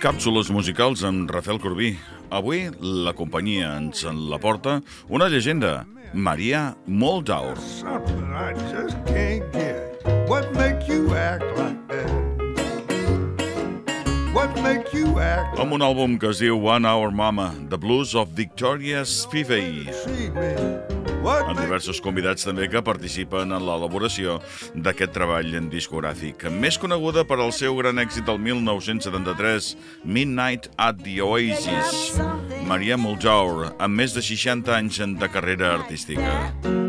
Càpsules musicals amb Rafael Corbí. Avui la companyia ens en la porta una llegenda, Maria Moldaur. What make you act like Amb un àlbum que es diu One Hour Mama, The Blues of Victoria Spivey. Amb diversos convidats també que participen en l'elaboració d'aquest treball discogràfic. Més coneguda per al seu gran èxit del 1973, Midnight at the Oasis. Maria Muljaur, amb més de 60 anys de carrera artística.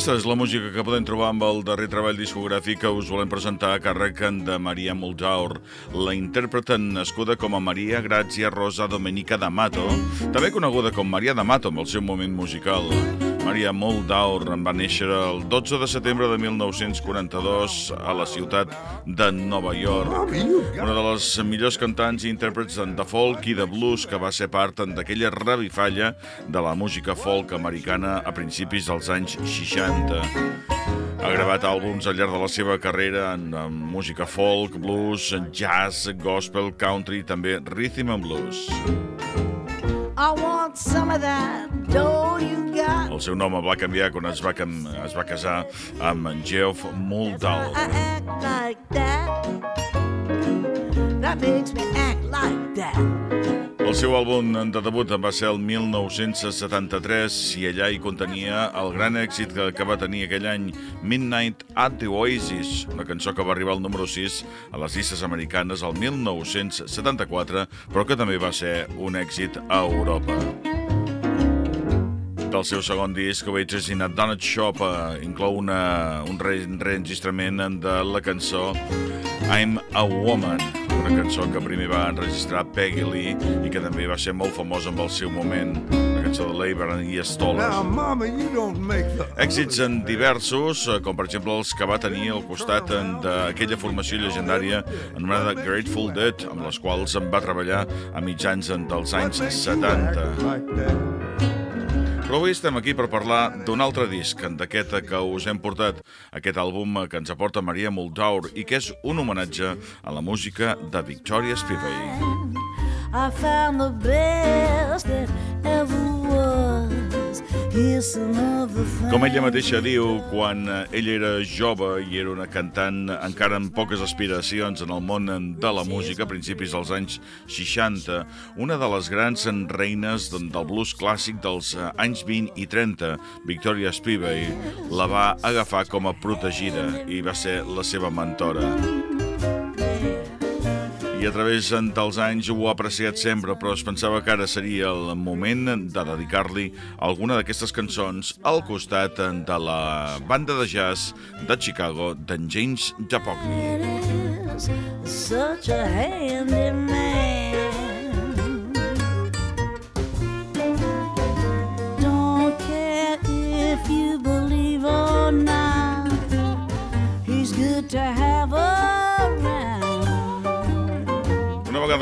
Aquesta és la música que podem trobar amb el darrer treball discogràfic que us volem presentar a càrrec de Maria Muljaur. La interpreten nascuda com a Maria Grazia Rosa Domenica D'Amato, també coneguda com Maria D'Amato amb el seu moment musical. Maria Muldaur va néixer el 12 de setembre de 1942 a la ciutat de Nova York. Got Una de les millors cantants i intèrprets de folk i de blues que va ser part d'aquella revifalla de la música folk americana a principis dels anys 60. Ha gravat àlbums al llarg de la seva carrera en, en música folk, blues, jazz, gospel, country i també rhythm and blues. I want some of that dough you. El seu nom el va canviar quan es va, es va casar amb en Geoff Muldaur. I act like that. That makes me act like that. El seu àlbum de debut va ser el 1973 i allà hi contenia el gran èxit que, que va tenir aquell any Midnight at the Oasis, una cançó que va arribar al número 6 a les llistes americanes el 1974, però que també va ser un èxit a Europa. Del seu segon disc, Waiters in a Donut Shop, eh, inclou una, un re reenregistrament de la cançó I'm a Woman, una cançó que primer va enregistrar Peggy Lee i que també va ser molt famosa amb el seu moment, la cançó de Labor i Stoller. Èxits en diversos, eh, com per exemple els que va tenir al costat d'aquella formació llegendària anomenada Grateful Dead, amb les quals en va treballar a mitjans dels anys What make you act 70. Però avui estem aquí per parlar d'un altre disc, d'aquest que us hem portat, aquest àlbum que ens aporta Maria Muldaur i que és un homenatge a la música de Victoria Spivey. I found the best that Com ella mateixa diu, quan ella era jove i era una cantant encara amb poques aspiracions en el món de la música, a principis dels anys 60, una de les grans reines del blues clàssic dels anys 20 i 30, Victoria Spivey, la va agafar com a protegida i va ser la seva mentora. I a través dels anys ho ha apreciat sempre, però es pensava que ara seria el moment de dedicar-li alguna d'aquestes cançons al costat de la banda de jazz de Chicago d'en James Japockney. is such a handy man.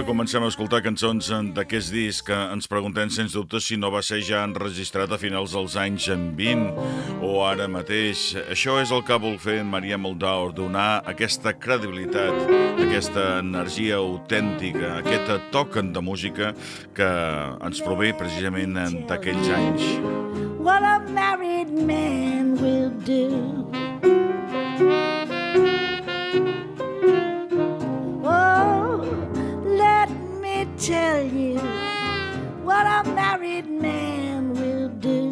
Comencem a escoltar cançons d'aquest disc, que ens preguntem sens dubte si no va ser ja enregistrat a finals dels anys en 20 o ara mateix. Això és el que vol fer Maria Moldaur, donar aquesta credibilitat, aquesta energia autèntica, aquest toquen de música que ens prové precisament d'aquells anys. What a married man will do. Tell you what a married man will do.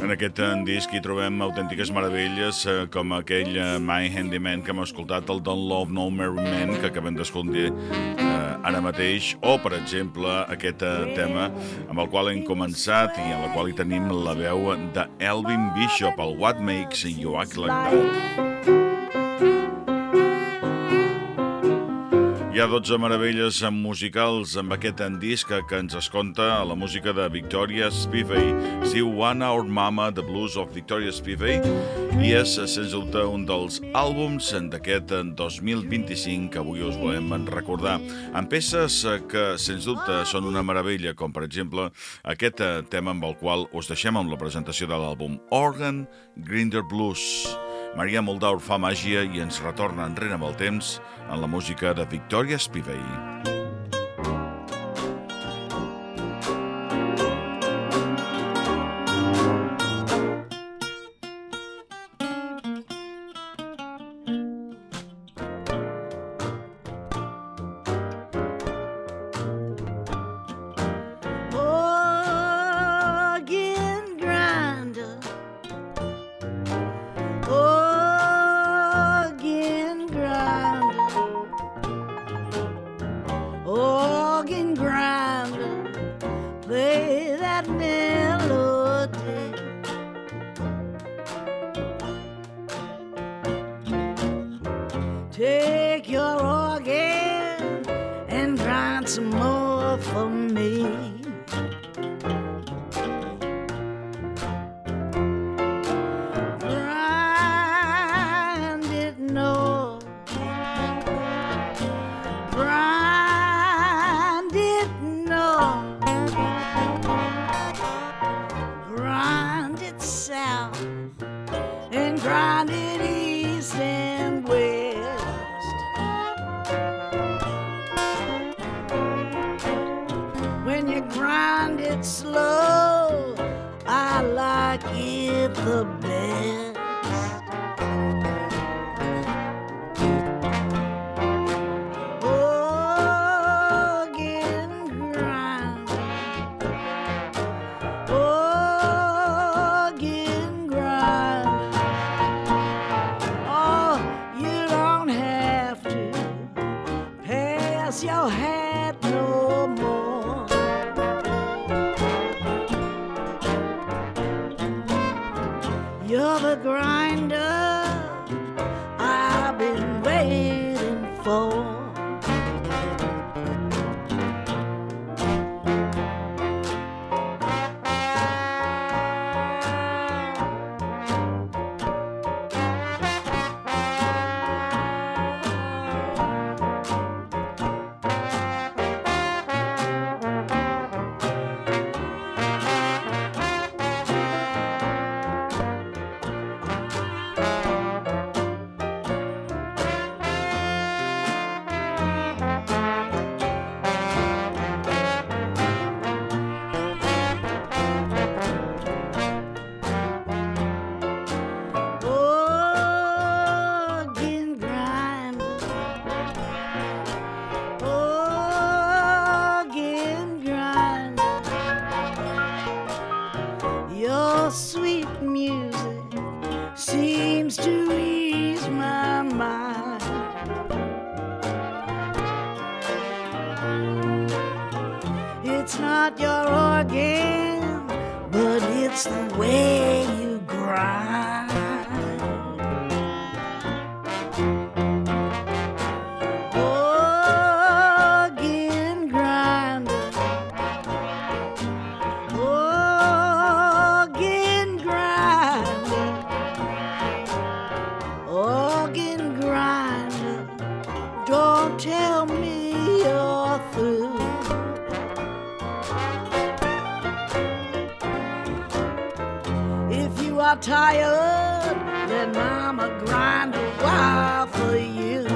En aquest eh, disc hi trobem autèntiques meravelles eh, com aquell eh, My Handyman que hem escoltat, el Don't Love No Merry Man que acabem d'escoltar eh, ara mateix, o per exemple aquest eh, tema amb el qual hem començat i en la qual hi tenim la veu de Bishop, el What Makes You Act Like That. Hi ha 12 meravelles musicals amb aquest disc que ens es conta a la música de Victoria Spivey. Es diu One Hour Mama, The Blues of Victoria Spivey, i és, sens dubte, un dels àlbums d'aquest 2025 que avui us volem recordar. Amb peces que, sens dubte, són una meravella, com per exemple aquest tema amb el qual us deixem amb la presentació de l'àlbum Organ Grinder Blues. Maria Moldaur fa màgia i ens retorna enrere amb el temps en la música de Victoria Spivey. Take your organ and grind some more grind it slow, You're the grinder not your organ, but it's the way you grind. tired, then Mama grind a while for you.